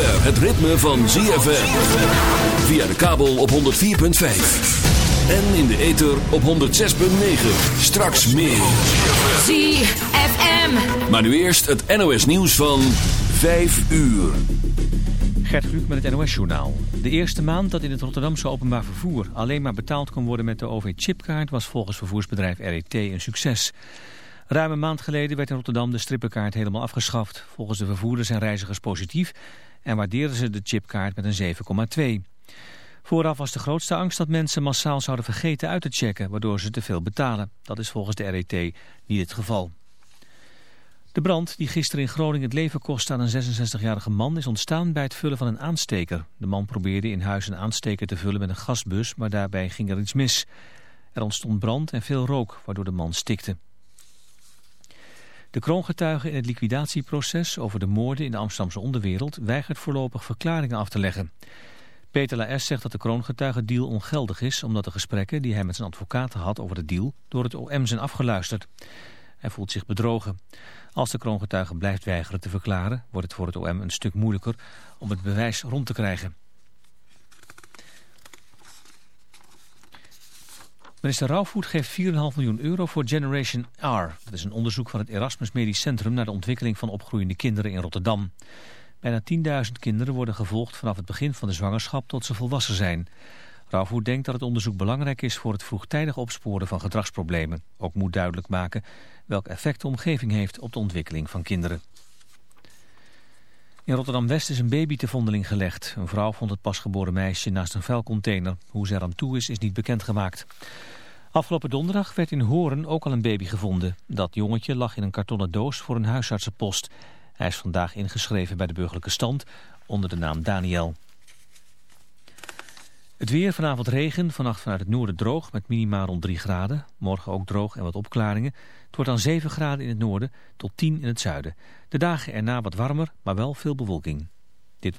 het ritme van ZFM. Via de kabel op 104.5. En in de ether op 106.9. Straks meer. ZFM. Maar nu eerst het NOS nieuws van 5 uur. Gert Kluk met het NOS journaal. De eerste maand dat in het Rotterdamse openbaar vervoer alleen maar betaald kon worden met de OV-chipkaart was volgens vervoersbedrijf RET een succes. Ruim een maand geleden werd in Rotterdam de strippenkaart helemaal afgeschaft. Volgens de vervoerders zijn reizigers positief en waardeerden ze de chipkaart met een 7,2. Vooraf was de grootste angst dat mensen massaal zouden vergeten uit te checken, waardoor ze te veel betalen. Dat is volgens de RET niet het geval. De brand die gisteren in Groningen het leven kostte aan een 66-jarige man is ontstaan bij het vullen van een aansteker. De man probeerde in huis een aansteker te vullen met een gasbus, maar daarbij ging er iets mis. Er ontstond brand en veel rook, waardoor de man stikte. De kroongetuige in het liquidatieproces over de moorden in de Amsterdamse onderwereld weigert voorlopig verklaringen af te leggen. Peter Laes zegt dat de kroongetuigendeal ongeldig is omdat de gesprekken die hij met zijn advocaten had over de deal door het OM zijn afgeluisterd. Hij voelt zich bedrogen. Als de kroongetuige blijft weigeren te verklaren wordt het voor het OM een stuk moeilijker om het bewijs rond te krijgen. Minister Rauwvoet geeft 4,5 miljoen euro voor Generation R. Dat is een onderzoek van het Erasmus Medisch Centrum naar de ontwikkeling van opgroeiende kinderen in Rotterdam. Bijna 10.000 kinderen worden gevolgd vanaf het begin van de zwangerschap tot ze volwassen zijn. Rauwvoet denkt dat het onderzoek belangrijk is voor het vroegtijdig opsporen van gedragsproblemen. Ook moet duidelijk maken welk effect de omgeving heeft op de ontwikkeling van kinderen. In Rotterdam-West is een baby te vondeling gelegd. Een vrouw vond het pasgeboren meisje naast een vuilcontainer. Hoe ze eraan toe is, is niet bekendgemaakt. Afgelopen donderdag werd in Horen ook al een baby gevonden. Dat jongetje lag in een kartonnen doos voor een huisartsenpost. Hij is vandaag ingeschreven bij de burgerlijke stand onder de naam Daniel. Het weer, vanavond regen, vannacht vanuit het noorden droog met minimaal rond 3 graden. Morgen ook droog en wat opklaringen. Het wordt dan 7 graden in het noorden tot 10 in het zuiden. De dagen erna wat warmer, maar wel veel bewolking. Dit...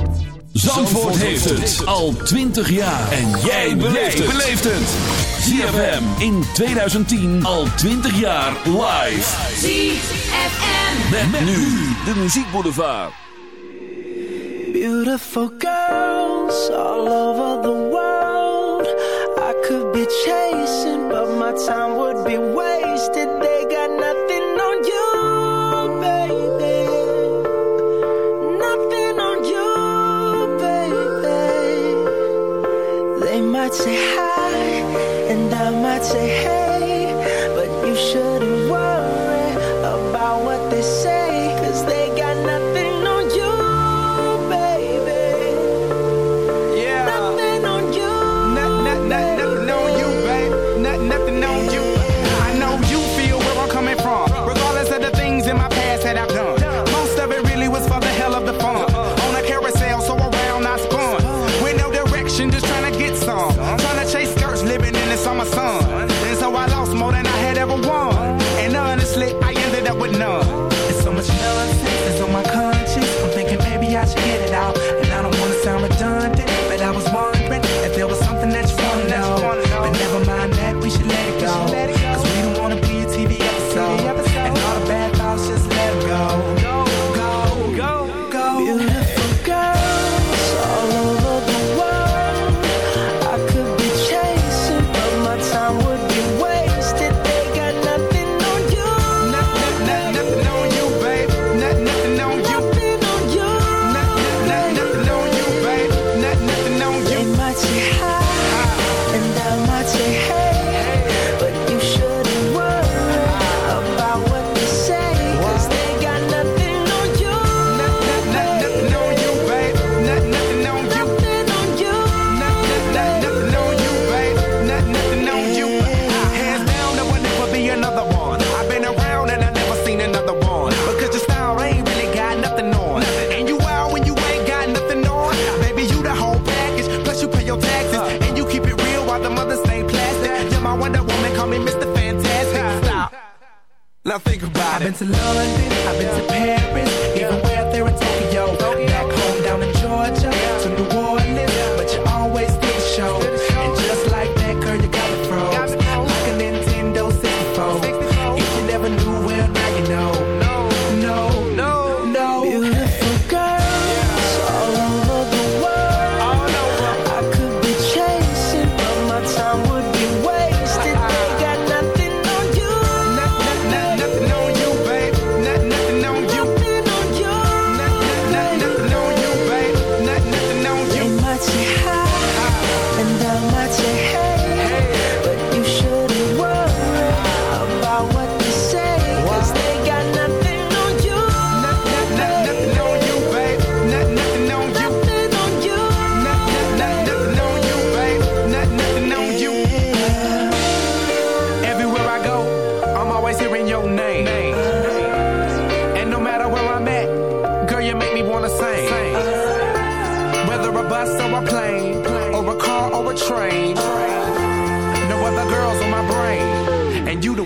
Zandvoort, Zandvoort heeft het. al 20 jaar. En jij beleeft het. ZFM in 2010 al 20 jaar live. ZFM. Met, met nu de muziekboulevard. Beautiful girls all over the world. I could be chasing, but my time would be wasted. They got nothing. might say hi, and I might say hey, but you shouldn't.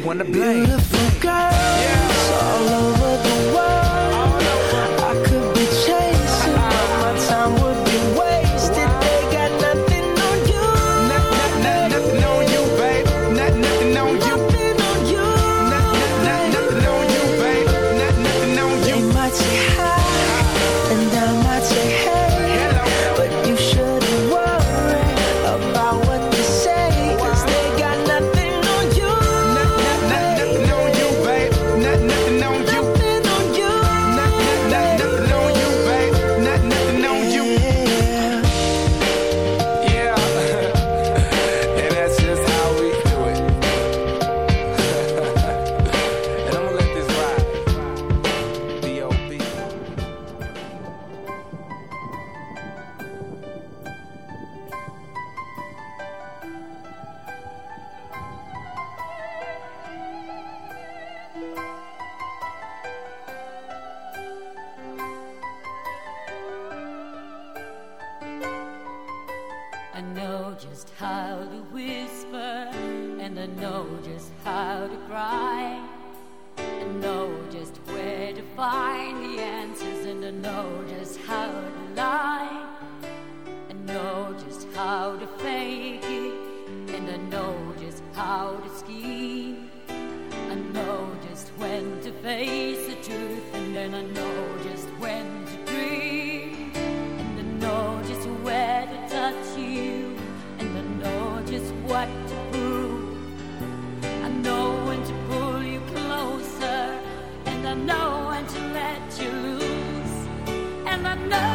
wanna blame. Beautiful girl. I know.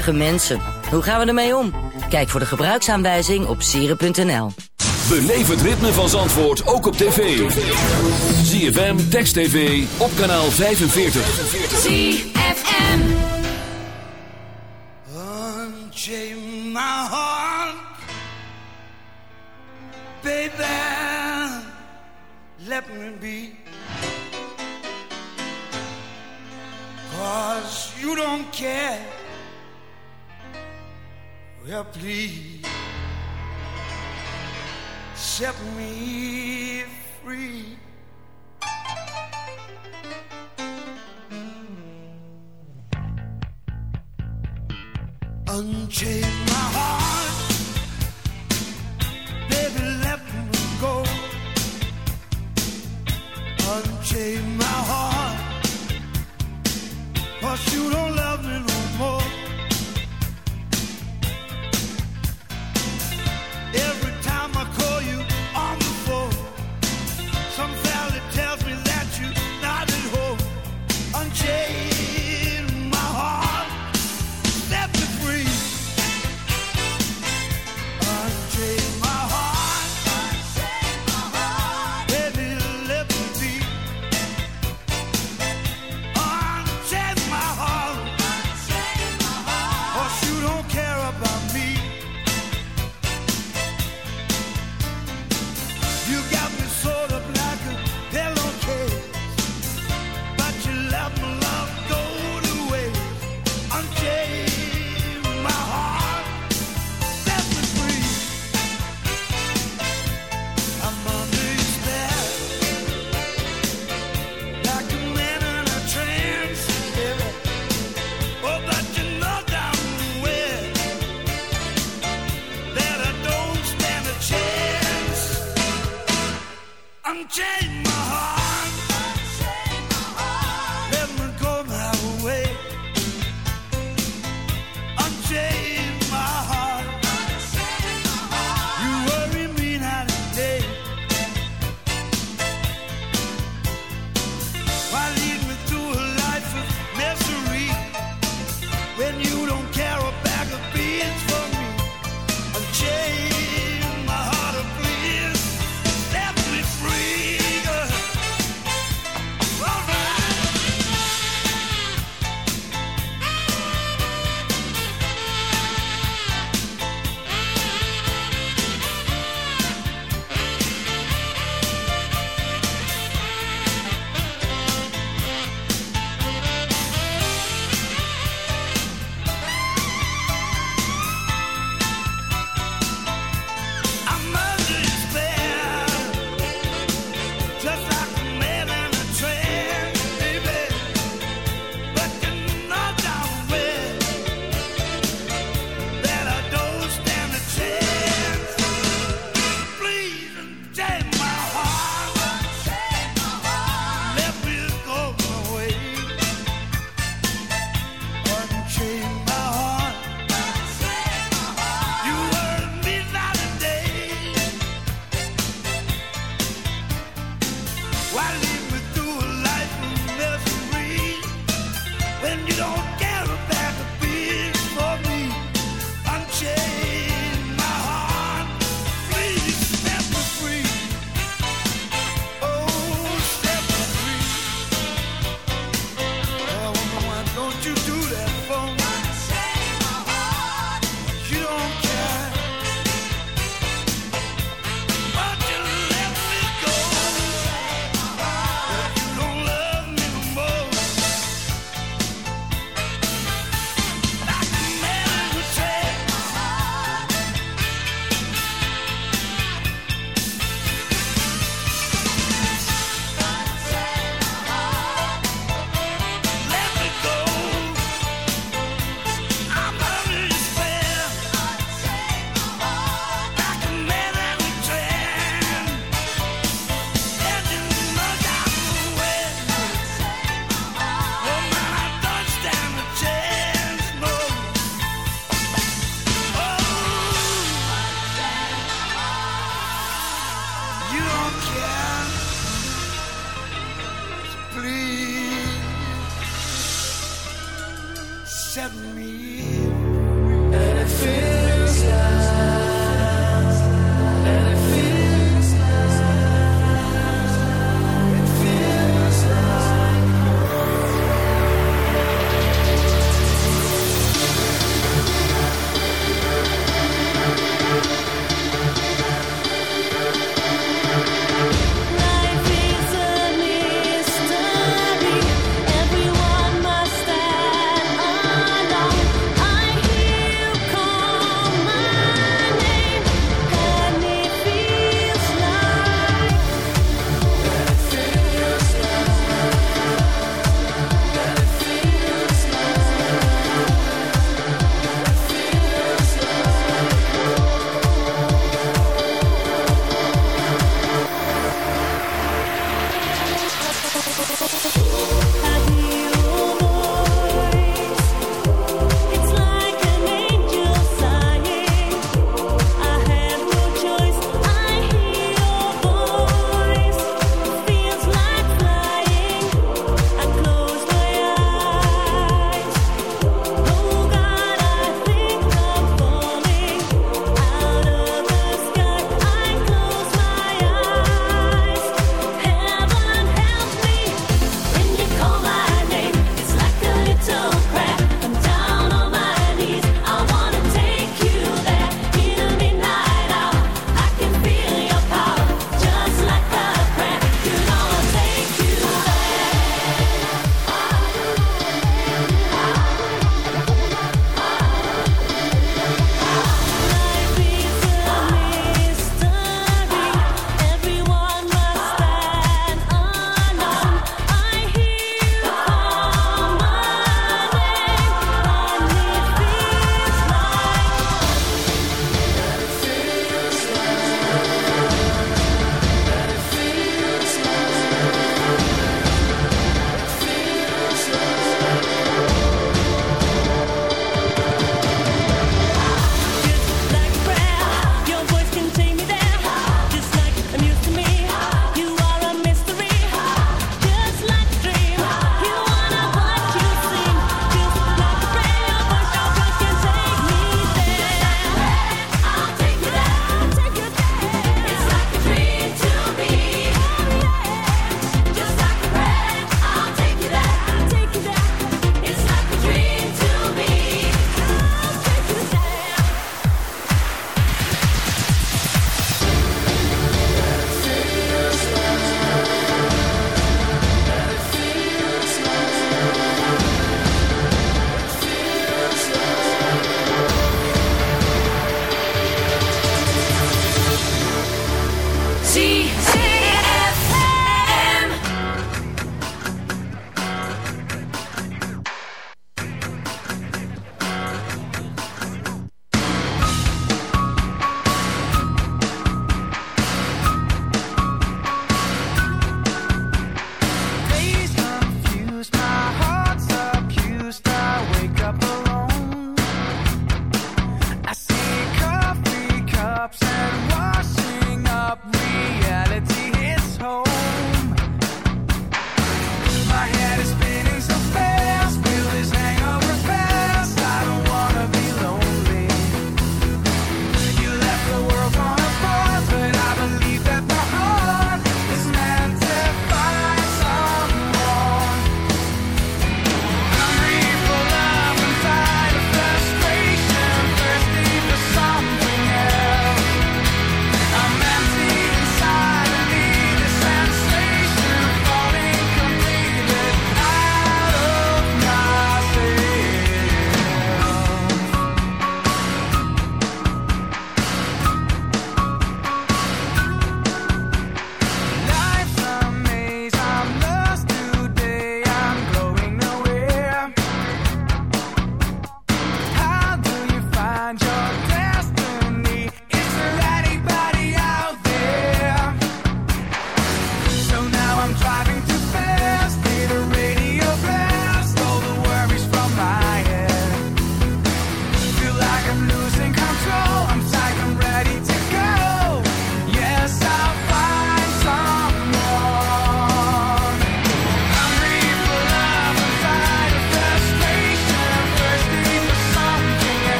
mensen. Hoe gaan we ermee om? Kijk voor de gebruiksaanwijzing op sieren.nl. Beleef het ritme van Zandvoort ook op tv. ZFM, Text TV, op kanaal 45. ZFM Unchain Baby Let me be Cause you don't care Now please set me free. Unchain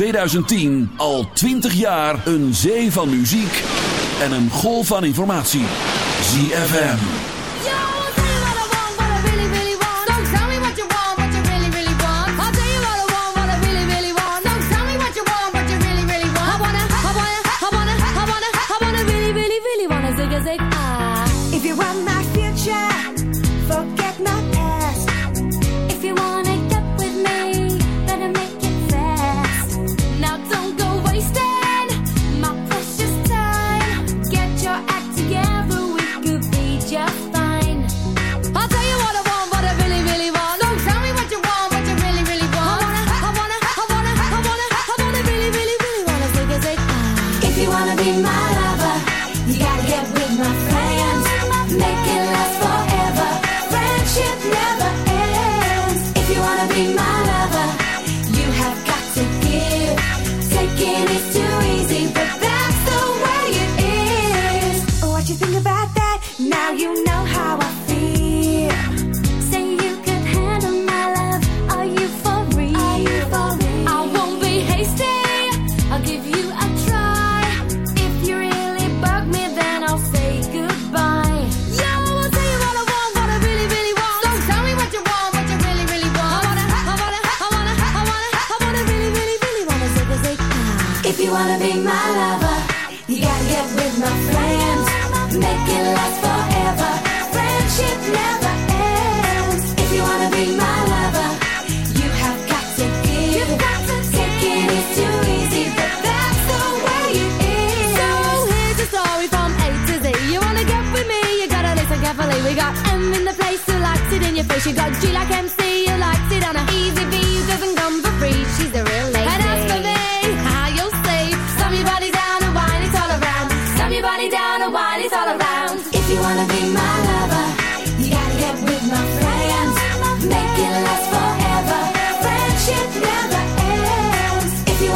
2010 al 20 jaar een zee van muziek en een golf van informatie. ZFM. If you want my forget my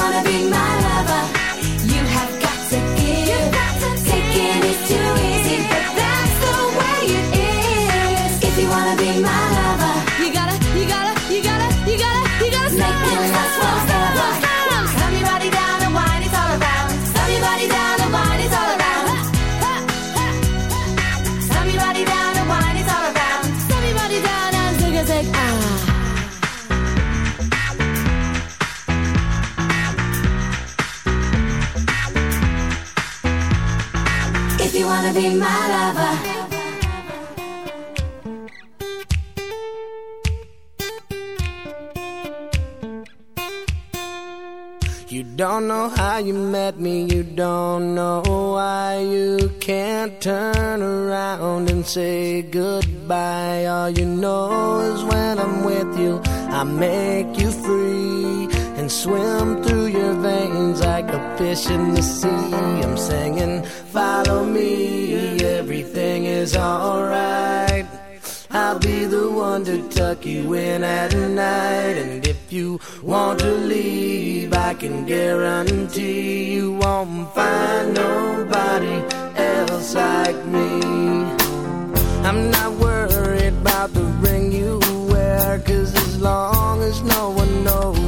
wanna be my. Be my lover? You don't know how you met me, you don't know why you can't turn around and say goodbye. All you know is when I'm with you, I make you free and swim fish in the sea. I'm singing, follow me, everything is alright. I'll be the one to tuck you in at night. And if you want to leave, I can guarantee you won't find nobody else like me. I'm not worried about the ring you wear, cause as long as no one knows,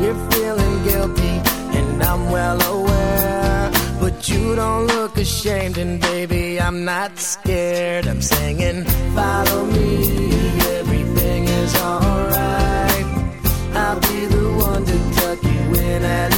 You're feeling guilty, and I'm well aware. But you don't look ashamed, and baby, I'm not scared. I'm singing, follow me, everything is alright. I'll be the one to tuck you in at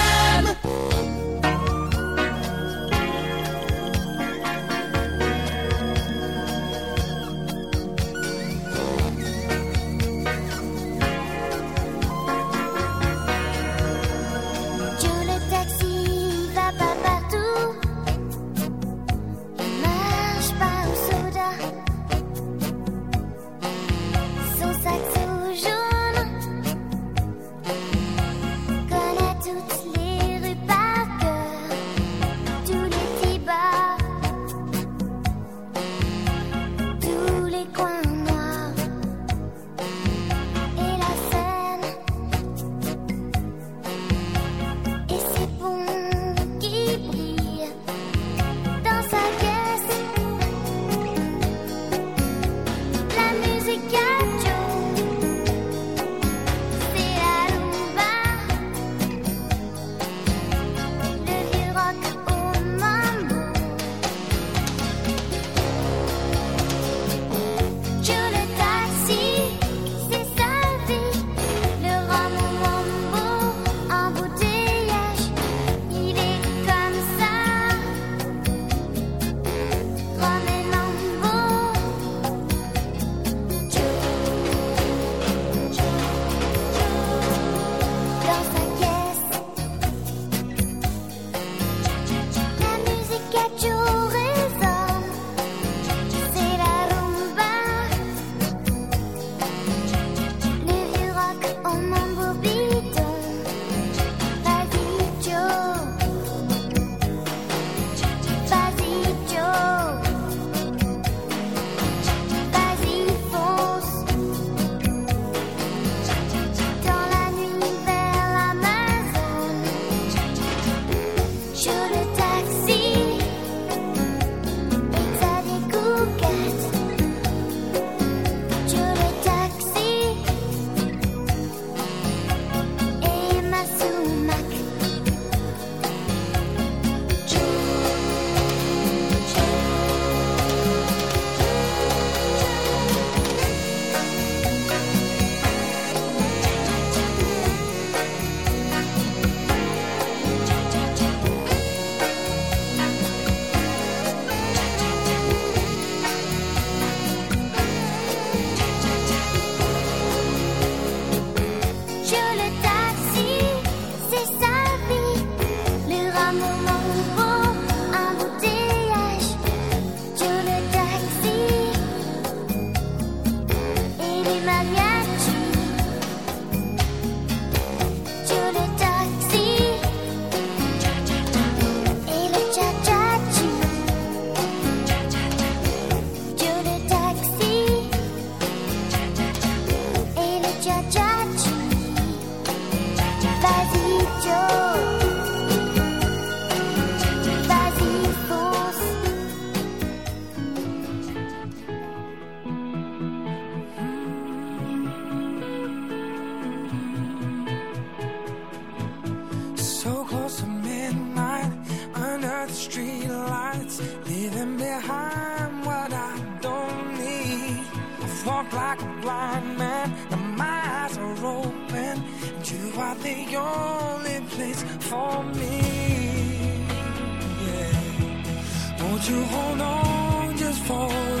cha cha are the only place for me. Yeah. Won't you hold on just for